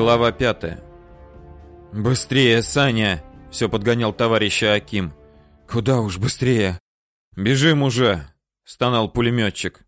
Глава пятая. «Быстрее, Саня!» — все подгонял товарища Аким. «Куда уж быстрее!» «Бежим уже!» — стонал пулеметчик.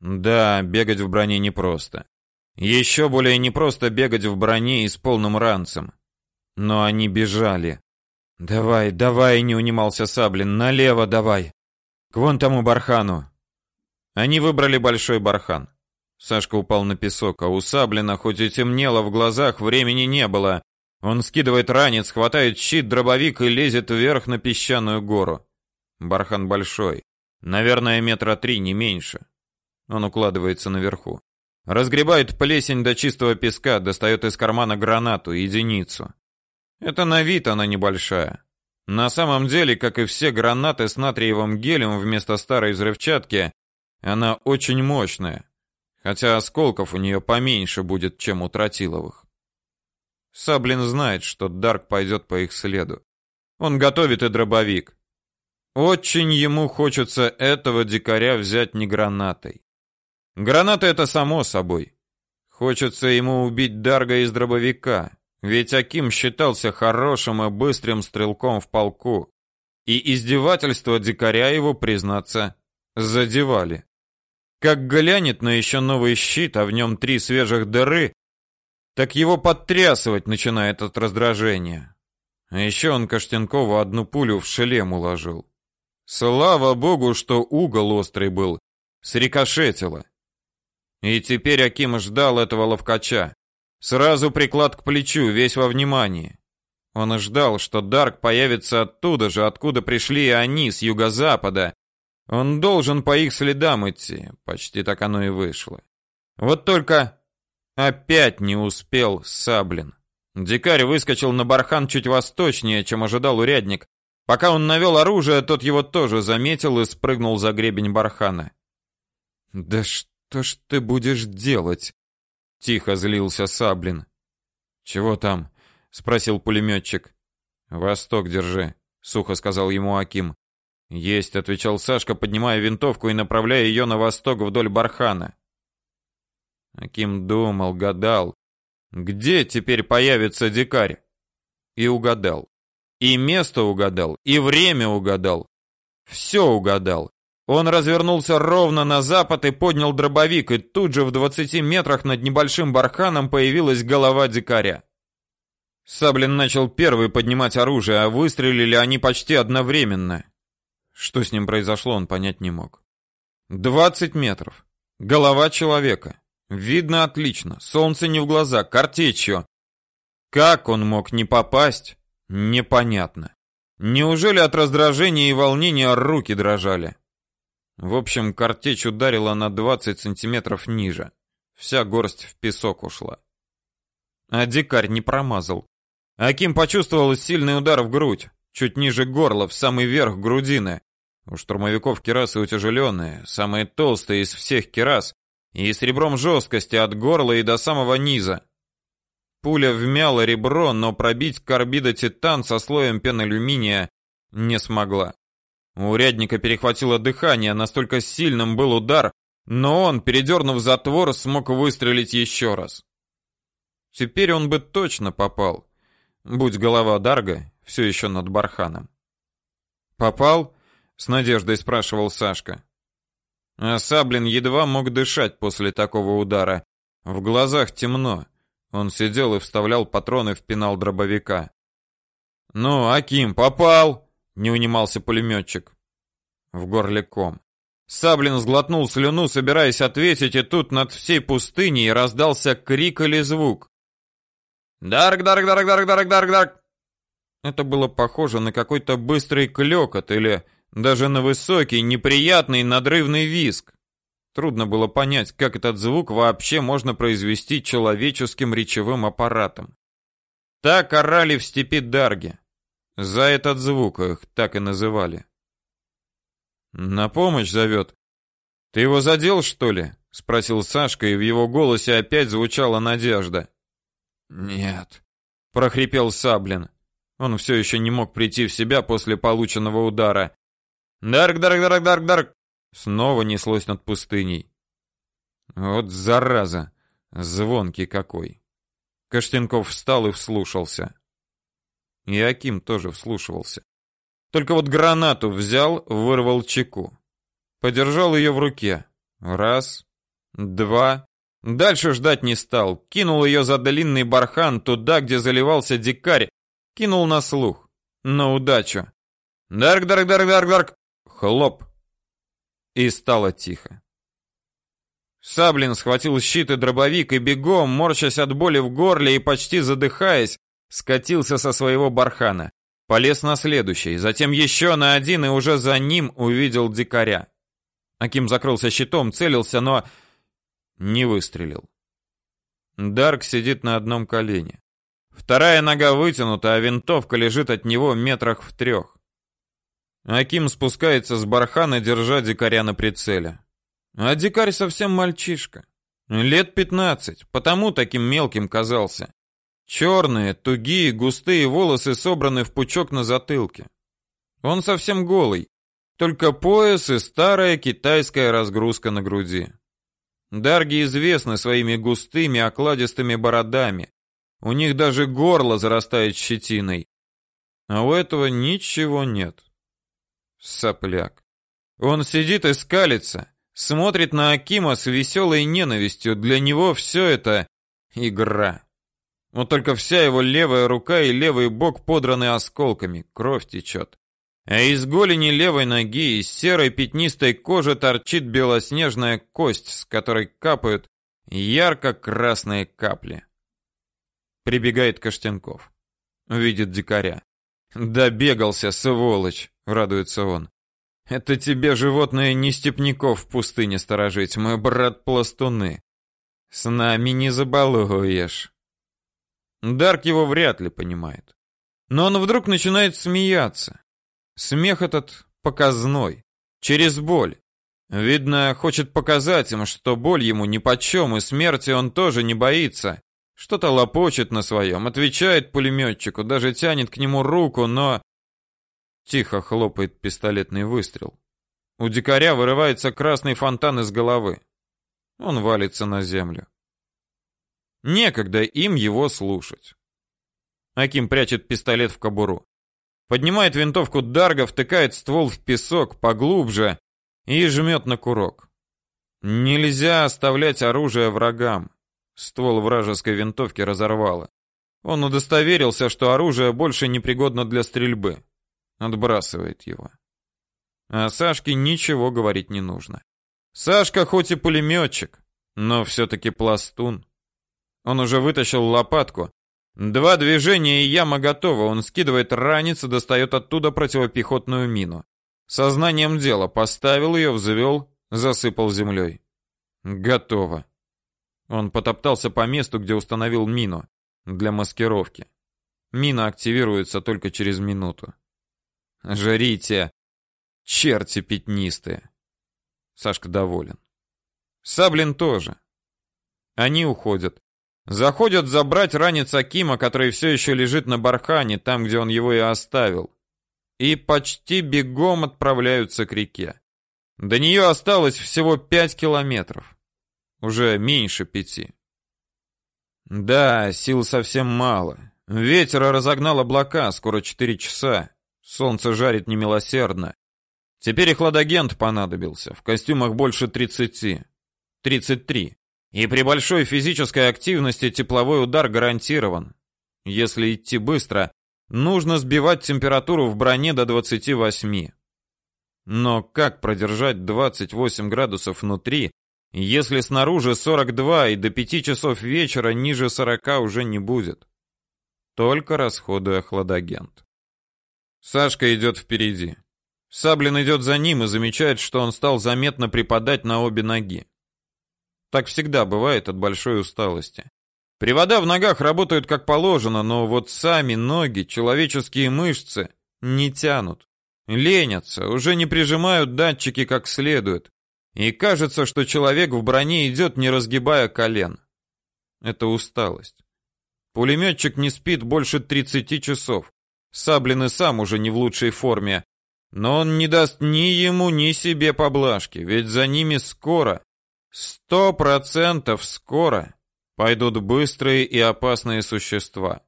Да, бегать в броне непросто. Еще более непросто бегать в броне и с полным ранцем. Но они бежали. «Давай, давай!» — не унимался Саблин. «Налево давай! К вон тому бархану!» Они выбрали большой бархан. Сашка упал на песок, а у Саблина, хоть и темнело в глазах, времени не было. Он скидывает ранец, хватает щит, дробовик и лезет вверх на песчаную гору. Бархан большой. Наверное, метра три, не меньше. Он укладывается наверху. Разгребает плесень до чистого песка, достает из кармана гранату, единицу. Это на вид она небольшая. На самом деле, как и все гранаты с натриевым гелем вместо старой взрывчатки, она очень мощная хотя осколков у нее поменьше будет, чем у Тротиловых. Саблин знает, что Дарк пойдет по их следу. Он готовит и дробовик. Очень ему хочется этого дикаря взять не гранатой. Граната это само собой. Хочется ему убить Дарга из дробовика, ведь Аким считался хорошим и быстрым стрелком в полку, и издевательства дикаря его, признаться, задевали. Как глянет на еще новый щит, а в нем три свежих дыры, так его подтрясывать начинает от раздражения. А еще он Каштенкову одну пулю в шлем уложил. Слава богу, что угол острый был, срикошетило. И теперь Аким ждал этого ловкача. Сразу приклад к плечу, весь во внимании. Он ждал, что Дарк появится оттуда же, откуда пришли и они, с юго-запада, он должен по их следам идти. Почти так оно и вышло. Вот только опять не успел Саблин. Дикарь выскочил на бархан чуть восточнее, чем ожидал урядник. Пока он навел оружие, тот его тоже заметил и спрыгнул за гребень бархана. «Да что ж ты будешь делать?» — тихо злился Саблин. «Чего там?» — спросил пулеметчик. «Восток держи», — сухо сказал ему Аким. «Есть», — отвечал Сашка, поднимая винтовку и направляя ее на восток вдоль бархана. Аким думал, гадал, где теперь появится дикарь? И угадал. И место угадал, и время угадал. Все угадал. Он развернулся ровно на запад и поднял дробовик, и тут же в двадцати метрах над небольшим барханом появилась голова дикаря. Саблин начал первый поднимать оружие, а выстрелили они почти одновременно. Что с ним произошло, он понять не мог. 20 метров. Голова человека. Видно отлично. Солнце не в глаза, картечью. Как он мог не попасть? Непонятно. Неужели от раздражения и волнения руки дрожали? В общем, картечь ударила на 20 сантиметров ниже. Вся горсть в песок ушла. А дикарь не промазал. Аким почувствовал сильный удар в грудь, чуть ниже горла, в самый верх грудины. У штурмовиков керасы утяжеленные, самые толстые из всех керас, и с ребром жесткости от горла и до самого низа. Пуля вмяла ребро, но пробить карбида титан со слоем пеналюминия не смогла. У урядника перехватило дыхание, настолько сильным был удар, но он, передернув затвор, смог выстрелить еще раз. Теперь он бы точно попал, будь голова Дарга все еще над барханом. Попал с надеждой спрашивал Сашка. А Саблин едва мог дышать после такого удара. В глазах темно. Он сидел и вставлял патроны в пенал дробовика. «Ну, Аким, попал!» — не унимался пулеметчик. В горле ком. Саблин сглотнул слюну, собираясь ответить, и тут над всей пустыней раздался крик или звук. «Дарк, дарк, дарк, дарк, дарк, дарк, дарк!» Это было похоже на какой-то быстрый клёкот или даже на высокий, неприятный, надрывный визг. Трудно было понять, как этот звук вообще можно произвести человеческим речевым аппаратом. Так орали в степи Дарги. За этот звук их так и называли. На помощь зовет. Ты его задел, что ли? спросил Сашка, и в его голосе опять звучала надежда. Нет, прохрипел Саблин. Он все еще не мог прийти в себя после полученного удара. Дарк, дарк, дарк, дарк, дарк. Снова неслось над пустыней. Вот зараза, звонкий какой. Каштенков встал и вслушался. И Аким тоже вслушивался. Только вот гранату взял, вырвал чеку. Подержал ее в руке. Раз, два. Дальше ждать не стал. Кинул ее за длинный бархан туда, где заливался дикарь. Кинул на слух. На удачу. Дарк, Хлоп. И стало тихо. Саблин схватил щит и дробовик и бегом, морщась от боли в горле и почти задыхаясь, скатился со своего бархана. Полез на следующий, затем еще на один и уже за ним увидел дикаря. Аким закрылся щитом, целился, но не выстрелил. Дарк сидит на одном колене. Вторая нога вытянута, а винтовка лежит от него метрах в трех. Аким спускается с бархана, держа дикаря на прицеле. А дикарь совсем мальчишка. Лет пятнадцать, потому таким мелким казался. Черные, тугие, густые волосы собраны в пучок на затылке. Он совсем голый, только пояс и старая китайская разгрузка на груди. Дарги известны своими густыми окладистыми бородами. У них даже горло зарастает щетиной. А у этого ничего нет. Сопляк. Он сидит и скалится, смотрит на Акима с веселой ненавистью. Для него все это игра. Вот только вся его левая рука и левый бок подраны осколками, кровь течет. А из голени левой ноги из серой пятнистой кожи торчит белоснежная кость, с которой капают ярко-красные капли. Прибегает Каштенков. Видит дикаря. Добегался, сволочь, радуется он. Это тебе, животное, не степняков в пустыне сторожить, мой брат пластуны. С нами не забалуешь. Дарк его вряд ли понимает. Но он вдруг начинает смеяться. Смех этот показной, через боль. Видно, хочет показать им, что боль ему нипочем, и смерти он тоже не боится. Что-то лопочет на своем, отвечает пулеметчику, даже тянет к нему руку, но... Тихо хлопает пистолетный выстрел. У дикаря вырывается красный фонтан из головы. Он валится на землю. Некогда им его слушать. Аким прячет пистолет в кобуру. Поднимает винтовку Дарга, втыкает ствол в песок поглубже и жмет на курок. Нельзя оставлять оружие врагам. Ствол вражеской винтовки разорвало. Он удостоверился, что оружие больше не пригодно для стрельбы. Отбрасывает его. А Сашке ничего говорить не нужно. Сашка хоть и пулеметчик, но все-таки пластун. Он уже вытащил лопатку. Два движения, и яма готова. Он скидывает ранец и достает оттуда противопехотную мину. Сознанием дела поставил ее, взвел, засыпал землей. Готово. Он потоптался по месту, где установил мину для маскировки. Мина активируется только через минуту. Жарите, черти пятнистые. Сашка доволен. Саблин тоже. Они уходят. Заходят забрать ранец Акима, который все еще лежит на бархане, там, где он его и оставил. И почти бегом отправляются к реке. До нее осталось всего пять километров. Уже меньше пяти. Да, сил совсем мало. Ветер разогнал облака, скоро четыре часа. Солнце жарит немилосердно. Теперь и хладагент понадобился, в костюмах больше тридцати. Тридцать три. И при большой физической активности тепловой удар гарантирован. Если идти быстро, нужно сбивать температуру в броне до 28. Но как продержать 28 градусов внутри, если снаружи 42 и до 5 часов вечера ниже 40 уже не будет? Только расходуя хладагент. Сашка идет впереди. Саблин идет за ним и замечает, что он стал заметно припадать на обе ноги. Так всегда бывает от большой усталости. Привода в ногах работают как положено, но вот сами ноги, человеческие мышцы не тянут. Ленятся, уже не прижимают датчики как следует. И кажется, что человек в броне идет, не разгибая колен. Это усталость. Пулеметчик не спит больше 30 часов. Саблин и сам уже не в лучшей форме. Но он не даст ни ему, ни себе поблажки, ведь за ними скоро Сто процентов скоро Пойдут быстрые и опасные существа.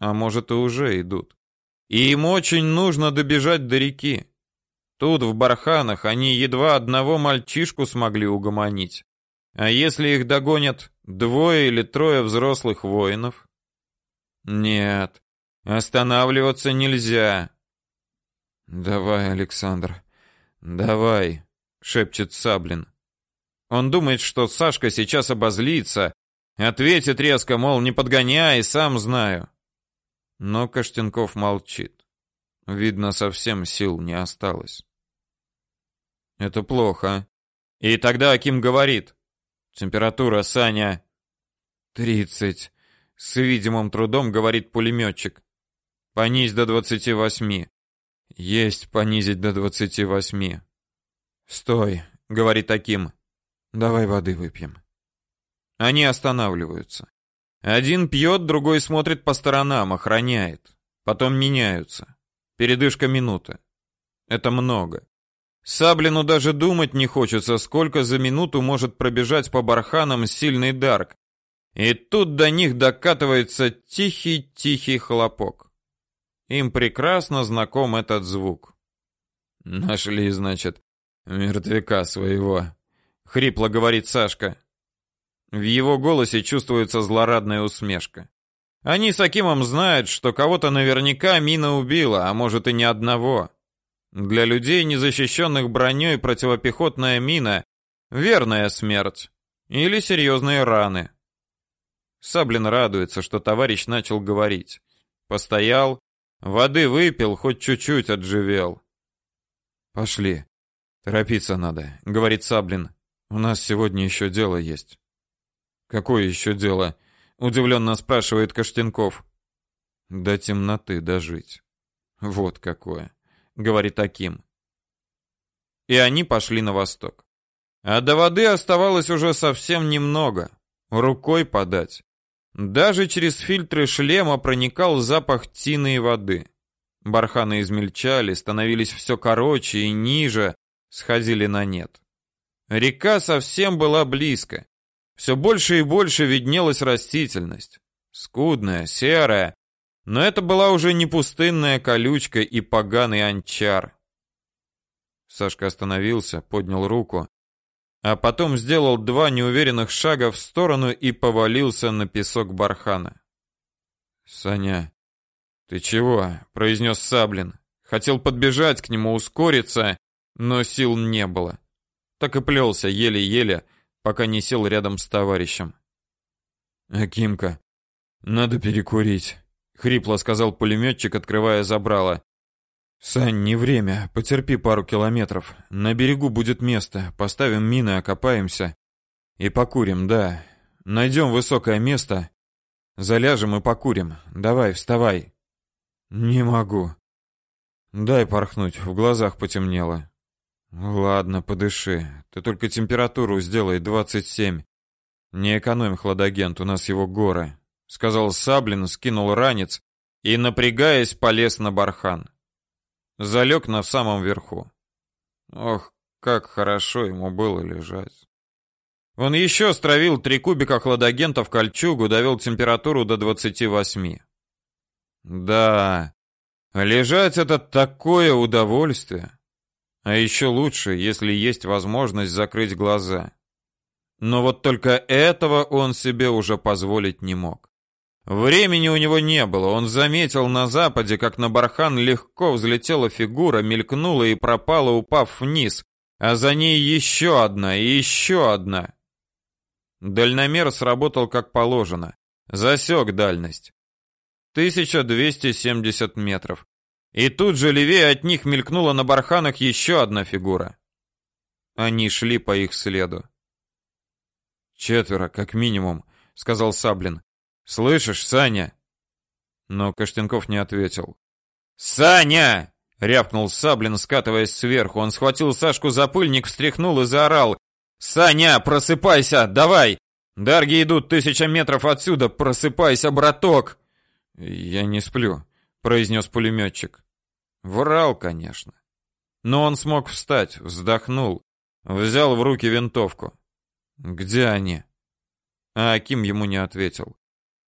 А может и уже идут. И им очень нужно добежать до реки. Тут, в барханах, они едва одного мальчишку смогли угомонить. А если их догонят двое или трое взрослых воинов? Нет, останавливаться нельзя. Давай, Александр, давай, шепчет Саблин. Он думает, что Сашка сейчас обозлится, ответит резко, мол, не подгоняй, сам знаю. Но Каштенков молчит. Видно, совсем сил не осталось. Это плохо. И тогда Аким говорит: "Температура, Саня, тридцать. С видимым трудом говорит пулеметчик. Понизь до двадцати восьми. Есть понизить до двадцати восьми. Стой, говорит Аким. Давай воды выпьем. Они останавливаются. Один пьет, другой смотрит по сторонам, охраняет. Потом меняются. Передышка минуты. Это много. Саблину даже думать не хочется, сколько за минуту может пробежать по барханам сильный Дарк. И тут до них докатывается тихий-тихий хлопок. Им прекрасно знаком этот звук. Нашли, значит, мертвяка своего, хрипло говорит Сашка. В его голосе чувствуется злорадная усмешка. Они с Акимом знают, что кого-то наверняка мина убила, а может и не одного. Для людей, незащищенных броней, противопехотная мина — верная смерть или серьезные раны. Саблин радуется, что товарищ начал говорить. Постоял, воды выпил, хоть чуть-чуть отживел. «Пошли. Торопиться надо», — говорит Саблин. «У нас сегодня еще дело есть». Какое еще дело? удивленно спрашивает Каштенков. До темноты дожить. Вот какое, говорит Аким. И они пошли на восток. А до воды оставалось уже совсем немного, рукой подать. Даже через фильтры шлема проникал запах тины и воды. Барханы измельчали, становились все короче и ниже, сходили на нет. Река совсем была близко. Все больше и больше виднелась растительность. Скудная, серая, но это была уже не пустынная колючка и поганый анчар. Сашка остановился, поднял руку, а потом сделал два неуверенных шага в сторону и повалился на песок бархана. «Саня, ты чего?» — произнес Саблин. Хотел подбежать к нему, ускориться, но сил не было. Так и плелся еле-еле, пока не сел рядом с товарищем. «Акимка, надо перекурить», — хрипло сказал пулеметчик, открывая забрало. «Сань, не время, потерпи пару километров. На берегу будет место, поставим мины, окопаемся. И покурим, да. Найдем высокое место, заляжем и покурим. Давай, вставай». «Не могу». «Дай порхнуть, в глазах потемнело». Ладно, подыши. Ты только температуру сделай 27. Не экономь хладагент, у нас его горы, сказал Саблин, скинул ранец и напрягаясь полез на бархан. Залег на самом верху. Ох, как хорошо ему было лежать. Он еще стравил три кубика хладагента в кольчугу, довел температуру до 28. Да, лежать это такое удовольствие. А еще лучше, если есть возможность закрыть глаза. Но вот только этого он себе уже позволить не мог. Времени у него не было. Он заметил на западе, как на бархан легко взлетела фигура, мелькнула и пропала, упав вниз, а за ней еще одна и еще одна. Дальномер сработал как положено. Засек дальность. 1270 метров. И тут же левее от них мелькнула на барханах еще одна фигура. Они шли по их следу. «Четверо, как минимум», — сказал Саблин. «Слышишь, Саня?» Но Каштенков не ответил. «Саня!» — рявкнул Саблин, скатываясь сверху. Он схватил Сашку за пыльник, встряхнул и заорал. «Саня, просыпайся! Давай! Дарги идут тысяча метров отсюда! Просыпайся, браток!» «Я не сплю», — произнес пулеметчик. Врал, конечно. Но он смог встать, вздохнул, взял в руки винтовку. Где они? А Аким ему не ответил.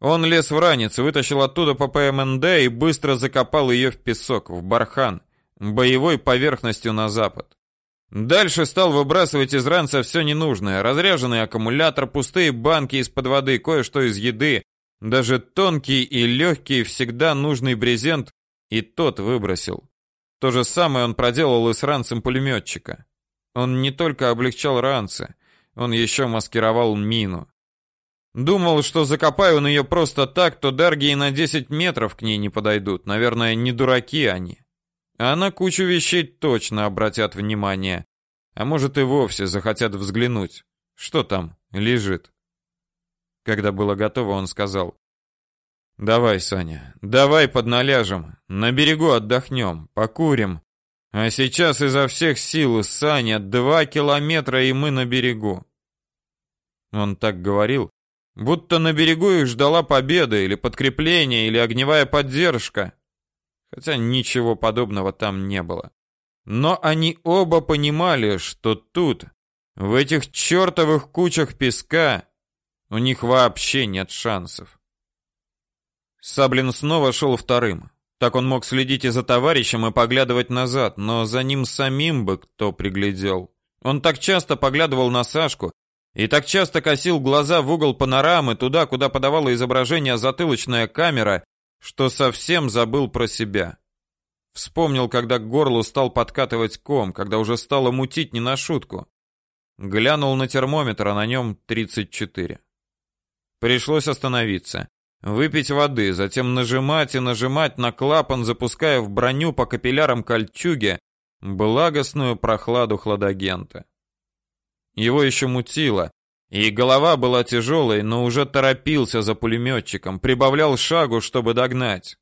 Он лез в ранец, вытащил оттуда по ПМНД и быстро закопал ее в песок, в бархан, боевой поверхностью на запад. Дальше стал выбрасывать из ранца все ненужное: разряженный аккумулятор, пустые банки из-под воды, кое-что из еды, даже тонкий и легкий всегда нужный брезент, и тот выбросил. То же самое он проделал и с ранцем пулеметчика. Он не только облегчал ранцы, он еще маскировал мину. Думал, что закопаю он ее просто так, то дарги и на 10 метров к ней не подойдут. Наверное, не дураки они. А на кучу вещей точно обратят внимание. А может и вовсе захотят взглянуть. Что там лежит? Когда было готово, он сказал: "Давай, Саня, давай подналяжем, на берегу отдохнем, покурим. А сейчас изо всех сил, Саня, два километра и мы на берегу". Он так говорил, будто на берегу их ждала победа или подкрепление или огневая поддержка хотя ничего подобного там не было. Но они оба понимали, что тут, в этих чертовых кучах песка, у них вообще нет шансов. Саблин снова шел вторым. Так он мог следить и за товарищем, и поглядывать назад, но за ним самим бы кто приглядел. Он так часто поглядывал на Сашку и так часто косил глаза в угол панорамы, туда, куда подавала изображение затылочная камера, что совсем забыл про себя. Вспомнил, когда к горлу стал подкатывать ком, когда уже стало мутить не на шутку. Глянул на термометр, а на нем 34. Пришлось остановиться, выпить воды, затем нажимать и нажимать на клапан, запуская в броню по капиллярам кольчуги благостную прохладу хладагента. Его еще мутило, и голова была тяжелой, но уже торопился за пулеметчиком, прибавлял шагу, чтобы догнать.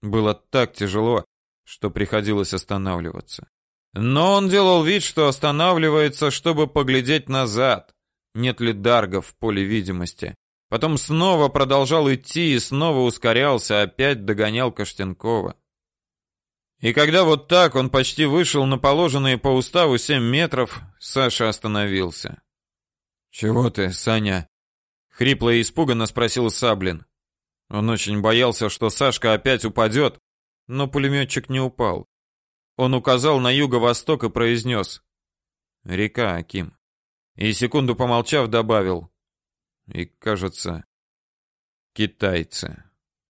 Было так тяжело, что приходилось останавливаться. Но он делал вид, что останавливается, чтобы поглядеть назад, нет ли дарга в поле видимости. Потом снова продолжал идти и снова ускорялся, опять догонял Каштенкова. И когда вот так он почти вышел на положенные по уставу 7 метров, Саша остановился. «Чего ты, Саня?» — хрипло и испуганно спросил Саблин. Он очень боялся, что Сашка опять упадет, но пулеметчик не упал. Он указал на юго-восток и произнес «Река, Аким». И секунду помолчав добавил «И, кажется, китайцы».